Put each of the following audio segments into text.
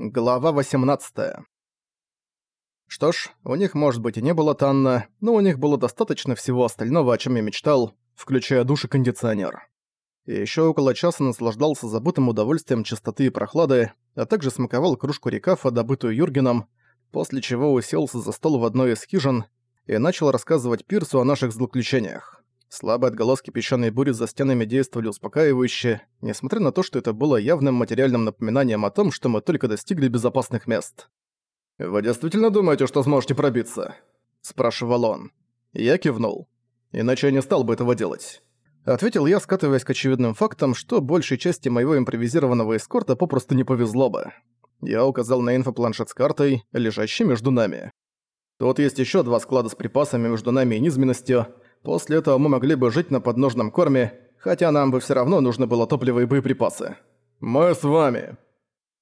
Глава 18. Что ж, у них, может быть, и не было Танна, но у них было достаточно всего остального, о чем я мечтал, включая душ и кондиционер. И ещё около часа наслаждался забытым удовольствием чистоты и прохлады, а также смаковал кружку рекафа, добытую Юргеном, после чего уселся за стол в одной из хижин и начал рассказывать Пирсу о наших злоключениях. Слабые отголоски песчаной бури за стенами действовали успокаивающе, несмотря на то, что это было явным материальным напоминанием о том, что мы только достигли безопасных мест. «Вы действительно думаете, что сможете пробиться?» – спрашивал он. Я кивнул. «Иначе я не стал бы этого делать». Ответил я, скатываясь к очевидным фактам, что большей части моего импровизированного эскорта попросту не повезло бы. Я указал на инфопланшет с картой, лежащей между нами. Тут есть еще два склада с припасами между нами и низменностью – После этого мы могли бы жить на подножном корме, хотя нам бы все равно нужно было топливо и боеприпасы. Мы с вами.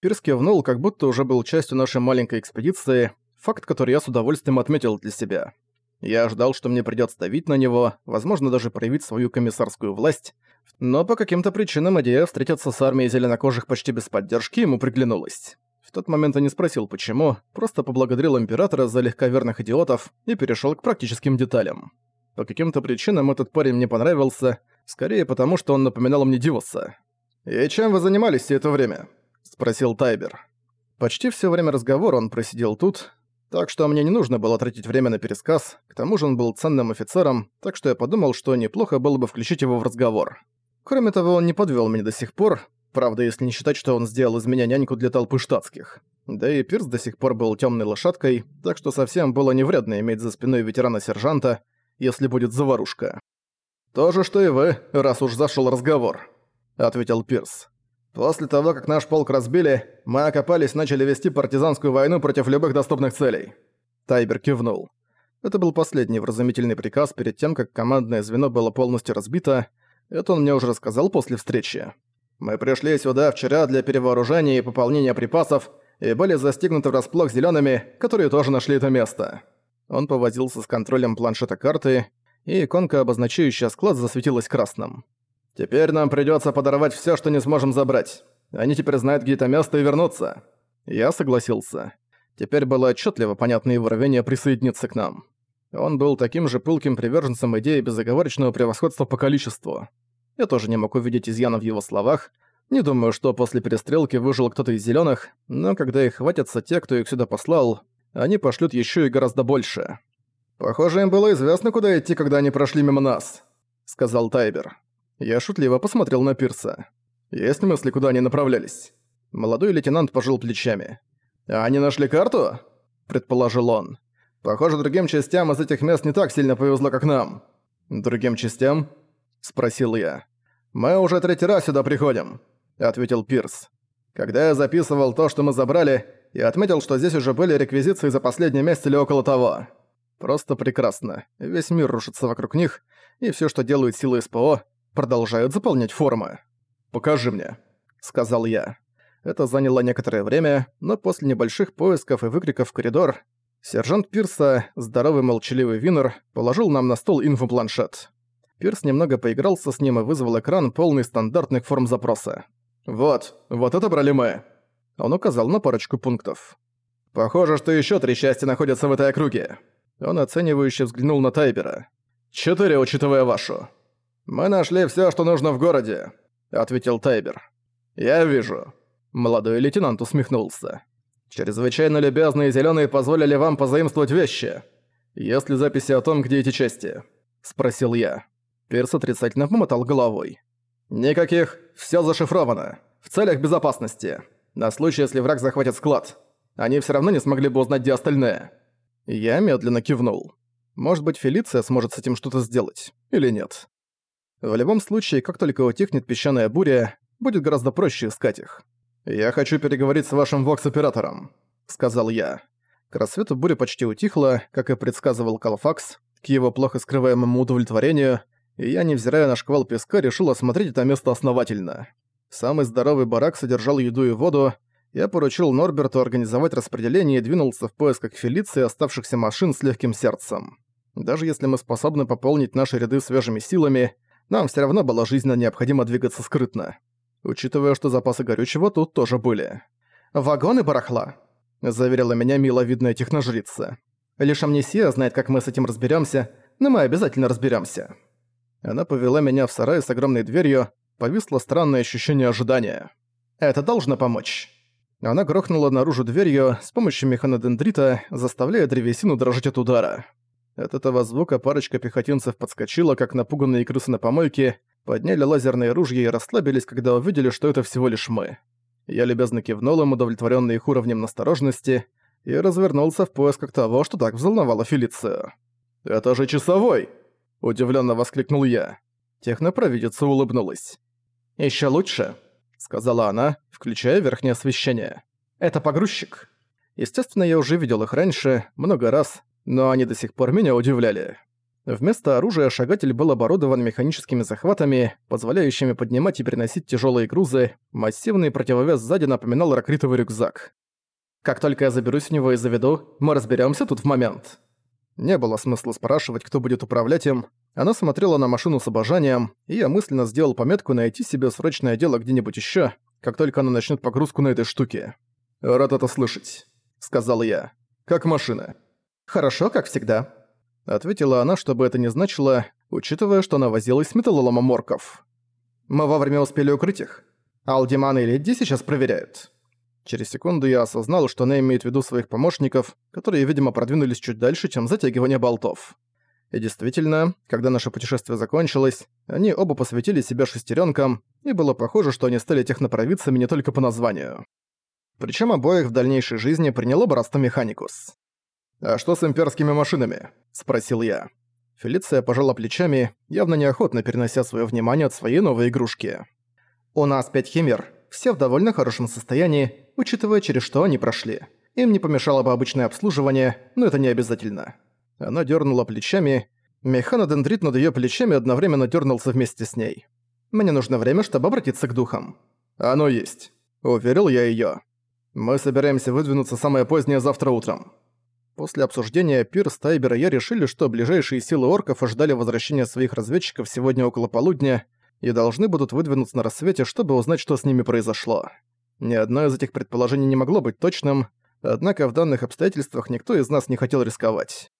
Пирс кивнул, как будто уже был частью нашей маленькой экспедиции, факт, который я с удовольствием отметил для себя. Я ждал, что мне придётся давить на него, возможно, даже проявить свою комиссарскую власть, но по каким-то причинам идея встретиться с армией зеленокожих почти без поддержки ему приглянулась. В тот момент я не спросил, почему, просто поблагодарил Императора за легковерных идиотов и перешёл к практическим деталям. По каким-то причинам этот парень мне понравился, скорее потому, что он напоминал мне Дивоса. «И чем вы занимались все это время?» – спросил Тайбер. Почти все время разговора он просидел тут, так что мне не нужно было тратить время на пересказ, к тому же он был ценным офицером, так что я подумал, что неплохо было бы включить его в разговор. Кроме того, он не подвел меня до сих пор, правда, если не считать, что он сделал из меня няньку для толпы штатских. Да и Пирс до сих пор был темной лошадкой, так что совсем было невредно иметь за спиной ветерана-сержанта, если будет заварушка. «То же, что и вы, раз уж зашел разговор», — ответил Пирс. «После того, как наш полк разбили, мы окопались начали вести партизанскую войну против любых доступных целей». Тайбер кивнул. Это был последний вразумительный приказ перед тем, как командное звено было полностью разбито. Это он мне уже рассказал после встречи. «Мы пришли сюда вчера для перевооружения и пополнения припасов и были застигнуты врасплох зелеными, которые тоже нашли это место». Он повозился с контролем планшета карты, и иконка, обозначающая склад, засветилась красным. «Теперь нам придётся подорвать всё, что не сможем забрать. Они теперь знают, где это место, и вернутся». Я согласился. Теперь было отчётливо понятно его рвение присоединиться к нам. Он был таким же пылким приверженцем идеи безоговорочного превосходства по количеству. Я тоже не мог увидеть изъяна в его словах. Не думаю, что после перестрелки выжил кто-то из зелёных, но когда их хватятся те, кто их сюда послал, они пошлют еще и гораздо больше. «Похоже, им было известно, куда идти, когда они прошли мимо нас», — сказал Тайбер. Я шутливо посмотрел на Пирса. «Есть мысли, куда они направлялись?» Молодой лейтенант пожал плечами. «А они нашли карту?» — предположил он. «Похоже, другим частям из этих мест не так сильно повезло, как нам». «Другим частям?» — спросил я. «Мы уже третий раз сюда приходим», — ответил Пирс. «Когда я записывал то, что мы забрали, и отметил, что здесь уже были реквизиции за последний месяц или около того. Просто прекрасно. Весь мир рушится вокруг них, и все, что делают силы СПО, продолжают заполнять формы. «Покажи мне», — сказал я. Это заняло некоторое время, но после небольших поисков и выкриков в коридор, сержант Пирса, здоровый молчаливый Винер, положил нам на стол инфопланшет. Пирс немного поигрался с ним и вызвал экран, полный стандартных форм запроса. «Вот, вот это брали мы», он указал на парочку пунктов. «Похоже, что еще три счастья находятся в этой округе». Он оценивающе взглянул на Тайбера. «Четыре, учитывая вашу». «Мы нашли все, что нужно в городе», — ответил Тайбер. «Я вижу». Молодой лейтенант усмехнулся. «Чрезвычайно любезные зеленые позволили вам позаимствовать вещи. Есть ли записи о том, где эти части?» — спросил я. Перс отрицательно помотал головой. «Никаких. Все зашифровано. В целях безопасности». На случай, если враг захватит склад. Они все равно не смогли бы узнать, где остальные. Я медленно кивнул. Может быть, Фелиция сможет с этим что-то сделать. Или нет. В любом случае, как только утихнет песчаная буря, будет гораздо проще искать их. «Я хочу переговорить с вашим вокс-оператором», — сказал я. К рассвету буря почти утихла, как и предсказывал Калфакс, к его плохо скрываемому удовлетворению, и я, невзирая на шквал песка, решил осмотреть это место основательно. Самый здоровый барак содержал еду и воду. Я поручил Норберту организовать распределение и двинулся в поисках Фелиции оставшихся машин с легким сердцем. Даже если мы способны пополнить наши ряды свежими силами, нам все равно было жизненно необходимо двигаться скрытно. Учитывая, что запасы горючего тут тоже были. «Вагоны барахла», — заверила меня миловидная техножрица. «Лишь амнисия знает, как мы с этим разберемся, но мы обязательно разберемся. Она повела меня в сарай с огромной дверью, повисло странное ощущение ожидания. «Это должно помочь». Она грохнула наружу дверью с помощью механодендрита, заставляя древесину дрожать от удара. От этого звука парочка пехотинцев подскочила, как напуганные крысы на помойке, подняли лазерные ружья и расслабились, когда увидели, что это всего лишь мы. Я любезно кивнул им, удовлетворенный их уровнем настороженности, и развернулся в поисках того, что так взволновало Фелицию. «Это же часовой!» – удивленно воскликнул я. Технопровидица улыбнулась. Еще лучше», — сказала она, включая верхнее освещение. «Это погрузчик». Естественно, я уже видел их раньше, много раз, но они до сих пор меня удивляли. Вместо оружия шагатель был оборудован механическими захватами, позволяющими поднимать и переносить тяжелые грузы, массивный противовес сзади напоминал ракритовый рюкзак. «Как только я заберусь в него и заведу, мы разберемся тут в момент». Не было смысла спрашивать, кто будет управлять им. Она смотрела на машину с обожанием, и я мысленно сделал пометку найти себе срочное дело где-нибудь еще, как только она начнет погрузку на этой штуке. «Рад это слышать», — сказал я. «Как машина?» «Хорошо, как всегда», — ответила она, чтобы это не значило, учитывая, что она возилась с металлоломом морков. «Мы вовремя успели укрыть их. Алдиман и Ледди сейчас проверяют». Через секунду я осознал, что она имеет в виду своих помощников, которые, видимо, продвинулись чуть дальше, чем затягивание болтов. И действительно, когда наше путешествие закончилось, они оба посвятили себя шестеренкам, и было похоже, что они стали технопровидцами не только по названию. Причем обоих в дальнейшей жизни приняло братство Механикус. «А что с имперскими машинами?» – спросил я. Фелиция пожала плечами, явно неохотно перенося свое внимание от своей новой игрушки. «У нас пять химер, все в довольно хорошем состоянии, учитывая, через что они прошли. Им не помешало бы обычное обслуживание, но это не обязательно. Она дернула плечами. Механодендрит над ее плечами одновременно дернулся вместе с ней. «Мне нужно время, чтобы обратиться к духам». «Оно есть», — уверил я ее. «Мы собираемся выдвинуться самое позднее завтра утром». После обсуждения Пирс, Тайбер и я решили, что ближайшие силы орков ожидали возвращения своих разведчиков сегодня около полудня и должны будут выдвинуться на рассвете, чтобы узнать, что с ними произошло. Ни одно из этих предположений не могло быть точным, однако в данных обстоятельствах никто из нас не хотел рисковать.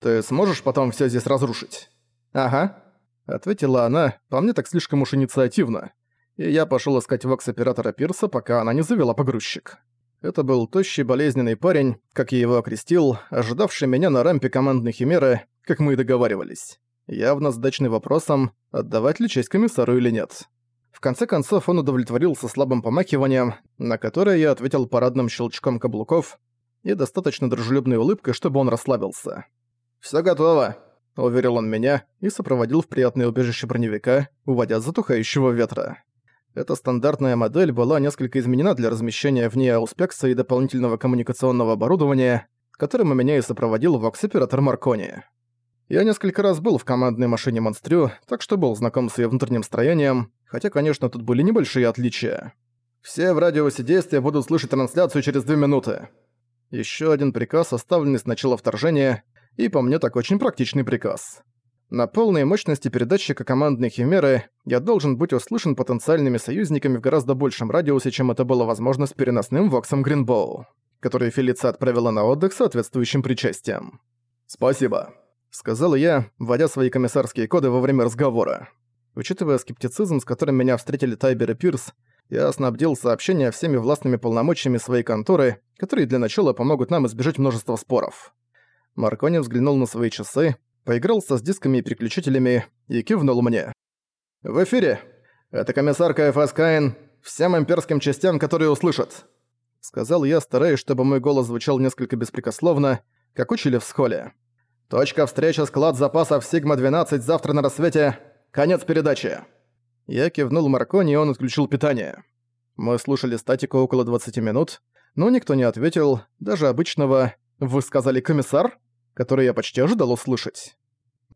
«Ты сможешь потом всё здесь разрушить?» «Ага», — ответила она, по мне так слишком уж инициативно. И я пошёл искать вокс-оператора Пирса, пока она не завела погрузчик. Это был тощий болезненный парень, как я его окрестил, ожидавший меня на рампе командной химеры, как мы и договаривались. Явно задачный вопросом, отдавать ли честь комиссару или нет. В конце концов он удовлетворился слабым помакиванием, на которое я ответил парадным щелчком каблуков и достаточно дружелюбной улыбкой, чтобы он расслабился. «Всё готово», — уверил он меня и сопроводил в приятное убежище броневика, уводя от затухающего ветра. Эта стандартная модель была несколько изменена для размещения в ней ауспекса и дополнительного коммуникационного оборудования, которым меня и сопроводил вокс-оператор Маркони. Я несколько раз был в командной машине Монстрю, так что был знаком с ее внутренним строением, хотя, конечно, тут были небольшие отличия. Все в радиусе действия будут слышать трансляцию через две минуты. Еще один приказ, оставленный с начала вторжения, и по мне так очень практичный приказ. На полной мощности передатчика командной химеры я должен быть услышан потенциальными союзниками в гораздо большем радиусе, чем это было возможно с переносным Воксом Гринбоу, который Фелиция отправила на отдых соответствующим причастием. «Спасибо», — сказал я, вводя свои комиссарские коды во время разговора. Учитывая скептицизм, с которым меня встретили Тайбер и Пирс, я снабдил сообщения всеми властными полномочиями своей конторы, которые для начала помогут нам избежать множества споров. Маркони взглянул на свои часы, поигрался с дисками и переключателями и кивнул мне. «В эфире. Это комиссар КФС Каин всем имперским частям, которые услышат», — сказал я, стараясь, чтобы мой голос звучал несколько беспрекословно, как учили в схоле. «Точка встречи склад запасов Сигма-12 завтра на рассвете. Конец передачи». Я кивнул Маркони, и он отключил питание. Мы слушали статику около 20 минут, но никто не ответил, даже обычного «Вы сказали комиссар?» который я почти ожидал услышать.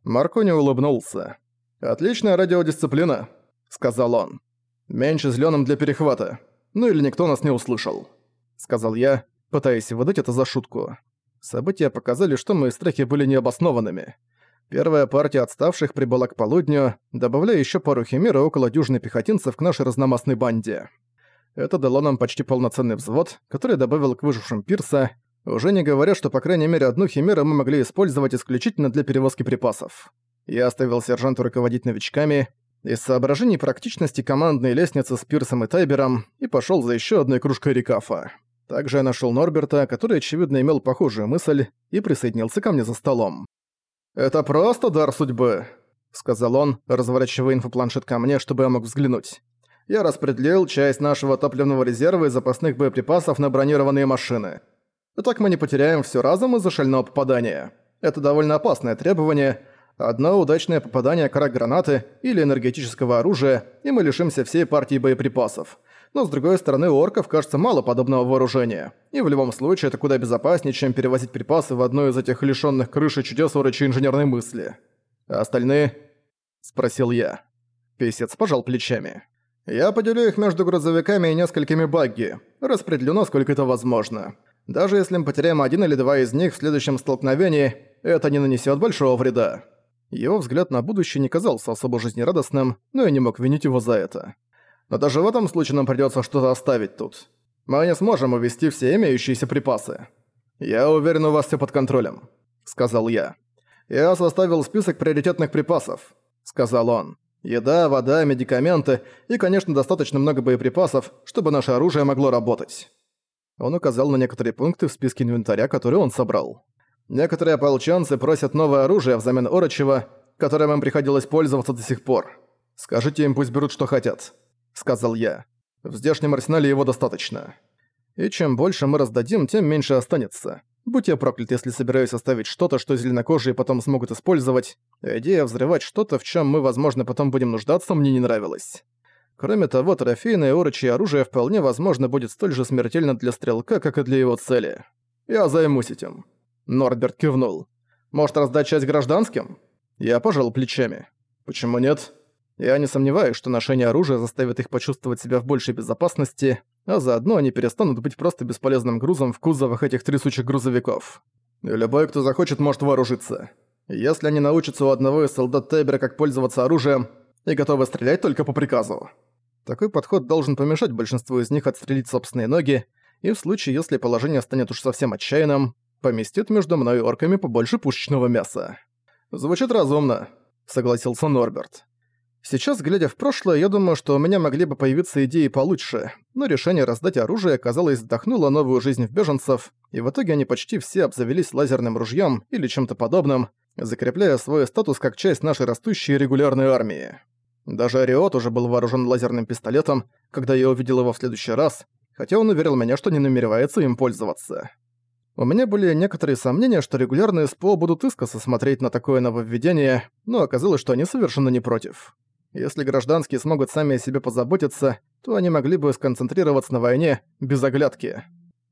Маркони улыбнулся. «Отличная радиодисциплина», — сказал он. «Меньше зелёным для перехвата. Ну или никто нас не услышал», — сказал я, пытаясь выдать это за шутку. События показали, что мои страхи были необоснованными. Первая партия отставших прибыла к полудню, добавляя ещё пару химер и около дюжины пехотинцев к нашей разномастной банде. Это дало нам почти полноценный взвод, который добавил к выжившим пирса, уже не говоря, что по крайней мере одну химеру мы могли использовать исключительно для перевозки припасов. Я оставил сержанту руководить новичками, из соображений практичности командной лестницы с Пирсом и Тайбером и пошел за еще одной кружкой рекафа. Также я нашел Норберта, который, очевидно, имел похожую мысль, и присоединился ко мне за столом. «Это просто дар судьбы», — сказал он, разворачивая инфопланшет ко мне, чтобы я мог взглянуть. «Я распределил часть нашего топливного резерва и запасных боеприпасов на бронированные машины. И так мы не потеряем все разом из-за шального попадания. Это довольно опасное требование. Одно удачное попадание крак гранаты или энергетического оружия, и мы лишимся всей партии боеприпасов но с другой стороны у орков кажется мало подобного вооружения. И в любом случае это куда безопаснее, чем перевозить припасы в одну из этих лишённых крыши чудес урочи инженерной мысли. А остальные? Спросил я. Песец пожал плечами. Я поделю их между грузовиками и несколькими багги. Распределю, насколько это возможно. Даже если мы потеряем один или два из них в следующем столкновении, это не нанесет большого вреда. Его взгляд на будущее не казался особо жизнерадостным, но я не мог винить его за это. Но даже в этом случае нам придётся что-то оставить тут. Мы не сможем увести все имеющиеся припасы. Я уверен, у вас всё под контролем», — сказал я. «Я составил список приоритетных припасов», — сказал он. «Еда, вода, медикаменты и, конечно, достаточно много боеприпасов, чтобы наше оружие могло работать». Он указал на некоторые пункты в списке инвентаря, который он собрал. «Некоторые ополченцы просят новое оружие взамен орочего, которым им приходилось пользоваться до сих пор. Скажите им, пусть берут, что хотят. — сказал я. «В здешнем арсенале его достаточно. И чем больше мы раздадим, тем меньше останется. Будь я проклят, если собираюсь оставить что-то, что зеленокожие потом смогут использовать. Идея взрывать что-то, в чем мы, возможно, потом будем нуждаться, мне не нравилась. Кроме того, трофейное урочье оружие вполне возможно будет столь же смертельно для стрелка, как и для его цели. Я займусь этим. Норберт кивнул. Может, раздать часть гражданским? Я пожал плечами. Почему нет? Я не сомневаюсь, что ношение оружия заставит их почувствовать себя в большей безопасности, а заодно они перестанут быть просто бесполезным грузом в кузовах этих трясучих грузовиков. Любой, кто захочет, может вооружиться. Если они научатся у одного из солдат Тайбера, как пользоваться оружием, и готовы стрелять только по приказу. Такой подход должен помешать большинству из них отстрелить собственные ноги, и в случае, если положение станет уж совсем отчаянным, поместит между мной и орками побольше пушечного мяса. «Звучит разумно», — согласился Норберт. Сейчас, глядя в прошлое, я думаю, что у меня могли бы появиться идеи получше, но решение раздать оружие, казалось, вдохнуло новую жизнь в беженцев, и в итоге они почти все обзавелись лазерным ружьем или чем-то подобным, закрепляя свой статус как часть нашей растущей регулярной армии. Даже Ариот уже был вооружен лазерным пистолетом, когда я увидел его в следующий раз, хотя он уверил меня, что не намеревается им пользоваться. У меня были некоторые сомнения, что регулярные СПО будут искоса смотреть на такое нововведение, но оказалось, что они совершенно не против. Если гражданские смогут сами о себе позаботиться, то они могли бы сконцентрироваться на войне без оглядки.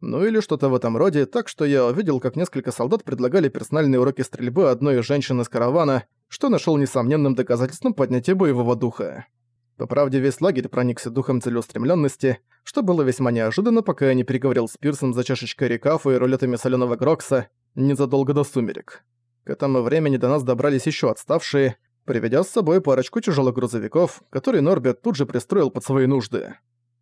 Ну или что-то в этом роде, так что я увидел, как несколько солдат предлагали персональные уроки стрельбы одной из женщин из каравана, что нашел несомненным доказательством поднятия боевого духа. По правде, весь лагерь проникся духом целеустремленности, что было весьма неожиданно, пока я не переговорил с Пирсом за чашечкой рекафа и рулетами соленого грокса незадолго до сумерек. К этому времени до нас добрались еще отставшие, приведя с собой парочку тяжелых грузовиков, которые Норберт тут же пристроил под свои нужды.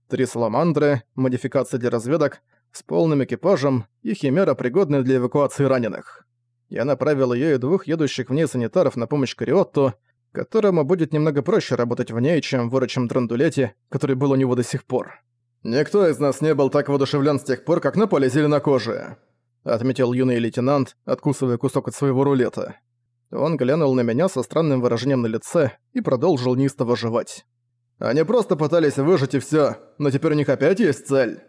Три саламандры, модификация для разведок, с полным экипажем и химера, пригодная для эвакуации раненых. Я направил ее и двух едущих в ней санитаров на помощь Кариотту, которому будет немного проще работать в ней, чем в вырочем драндулете, который был у него до сих пор. «Никто из нас не был так воодушевлен с тех пор, как на поле зеленокожие», отметил юный лейтенант, откусывая кусок от своего рулета. Он глянул на меня со странным выражением на лице и продолжил неистово жевать. «Они просто пытались выжить и всё, но теперь у них опять есть цель».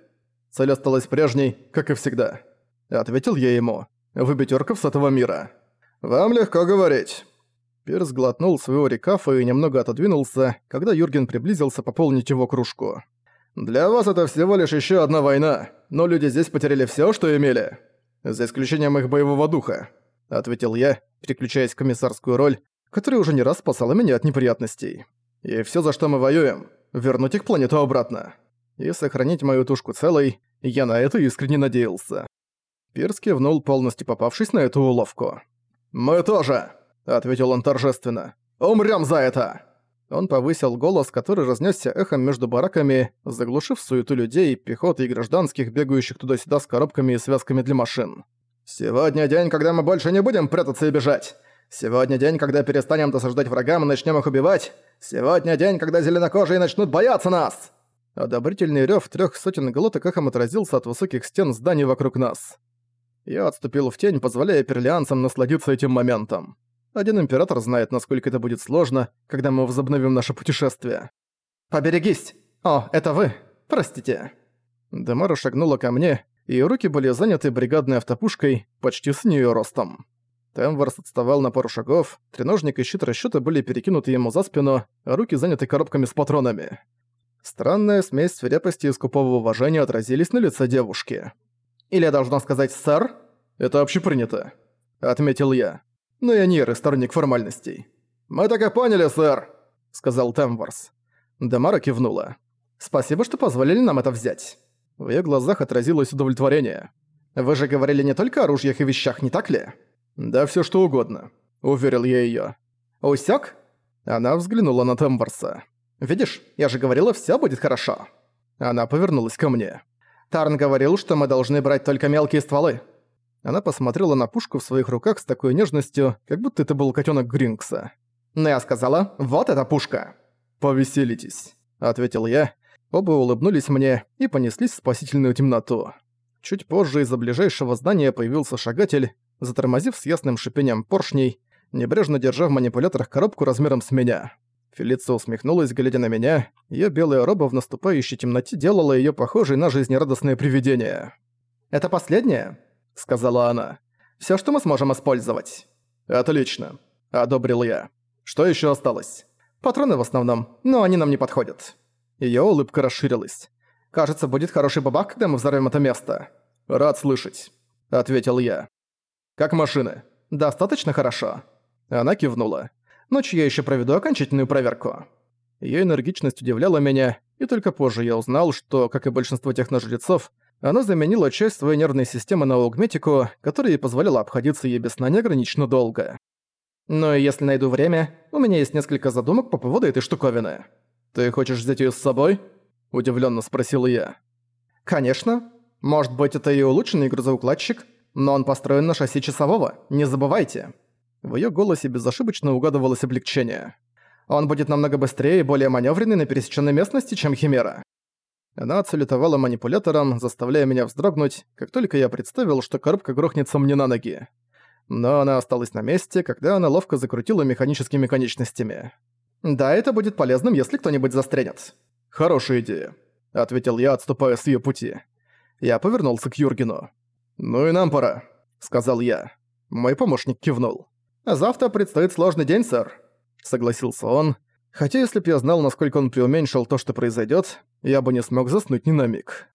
«Цель осталась прежней, как и всегда», — ответил я ему. «Выбить орков с этого мира». «Вам легко говорить». Пирс глотнул своего рекафа и немного отодвинулся, когда Юрген приблизился пополнить его кружку. «Для вас это всего лишь ещё одна война, но люди здесь потеряли всё, что имели. За исключением их боевого духа ответил я, переключаясь в комиссарскую роль, которая уже не раз спасала меня от неприятностей. И все, за что мы воюем, вернуть их планету обратно. И сохранить мою тушку целой, я на это искренне надеялся. Пирс кивнул, полностью попавшись на эту уловку. «Мы тоже», — ответил он торжественно. «Умрём за это!» Он повысил голос, который разнесся эхом между бараками, заглушив суету людей, пехоты и гражданских, бегающих туда-сюда с коробками и связками для машин. «Сегодня день, когда мы больше не будем прятаться и бежать. Сегодня день, когда перестанем досаждать врагам и начнем их убивать. Сегодня день, когда зеленокожие начнут бояться нас!» Одобрительный рёв трёх сотен глоток эхом отразился от высоких стен зданий вокруг нас. Я отступил в тень, позволяя перлианцам насладиться этим моментом. Один император знает, насколько это будет сложно, когда мы возобновим наше путешествие. «Поберегись! О, это вы! Простите!» Демара шагнула ко мне, и руки были заняты бригадной автопушкой, почти с неё ростом. Темворс отставал на пару шагов, треножник и щит расчёта были перекинуты ему за спину, а руки заняты коробками с патронами. Странная смесь свирепости и скупого уважения отразились на лице девушки. «Или я должна сказать «сэр»?» «Это общепринято», — отметил я. «Но я не сторонник формальностей». «Мы так и поняли, сэр», — сказал Темворс. Дамара кивнула. «Спасибо, что позволили нам это взять». В её глазах отразилось удовлетворение. «Вы же говорили не только о ружьях и вещах, не так ли?» «Да всё что угодно», — уверил я её. «Усёк?» Она взглянула на Темворса. «Видишь, я же говорила, всё будет хорошо». Она повернулась ко мне. «Тарн говорил, что мы должны брать только мелкие стволы». Она посмотрела на пушку в своих руках с такой нежностью, как будто это был котёнок Гринкса. «Но я сказала, вот эта пушка!» «Повеселитесь», — ответил я. Оба улыбнулись мне и понеслись в спасительную темноту. Чуть позже из-за ближайшего здания появился шагатель, затормозив с ясным шипением поршней, небрежно держа в манипуляторах коробку размером с меня. Фелиция усмехнулась, глядя на меня. Её белая роба в наступающей темноте делала её похожей на жизнерадостное привидение. «Это последнее?» — сказала она. «Всё, что мы сможем использовать». «Отлично», — одобрил я. «Что ещё осталось?» «Патроны в основном, но они нам не подходят». Её улыбка расширилась. «Кажется, будет хороший бабах, когда мы взорвём это место». «Рад слышать», — ответил я. «Как машины?» «Достаточно хорошо». Она кивнула. Ночью я еще проведу окончательную проверку». Её энергичность удивляла меня, и только позже я узнал, что, как и большинство техножрецов, она заменила часть своей нервной системы на аугметику, которая ей позволяла обходиться ей без сна неограниченно долго. Но если найду время, у меня есть несколько задумок по поводу этой штуковины. «Ты хочешь взять её с собой?» – удивлённо спросил я. «Конечно. Может быть, это и улучшенный грузоукладчик, но он построен на шасси часового, не забывайте». В её голосе безошибочно угадывалось облегчение. «Он будет намного быстрее и более манёвренный на пересечённой местности, чем Химера». Она отсалютовала манипулятором, заставляя меня вздрогнуть, как только я представил, что коробка грохнется мне на ноги. Но она осталась на месте, когда она ловко закрутила механическими конечностями. «Да, это будет полезным, если кто-нибудь застрянет». «Хорошая идея», — ответил я, отступая с её пути. Я повернулся к Юргену. «Ну и нам пора», — сказал я. Мой помощник кивнул. «Завтра предстоит сложный день, сэр», — согласился он. Хотя если б я знал, насколько он преуменьшил то, что произойдет, я бы не смог заснуть ни на миг.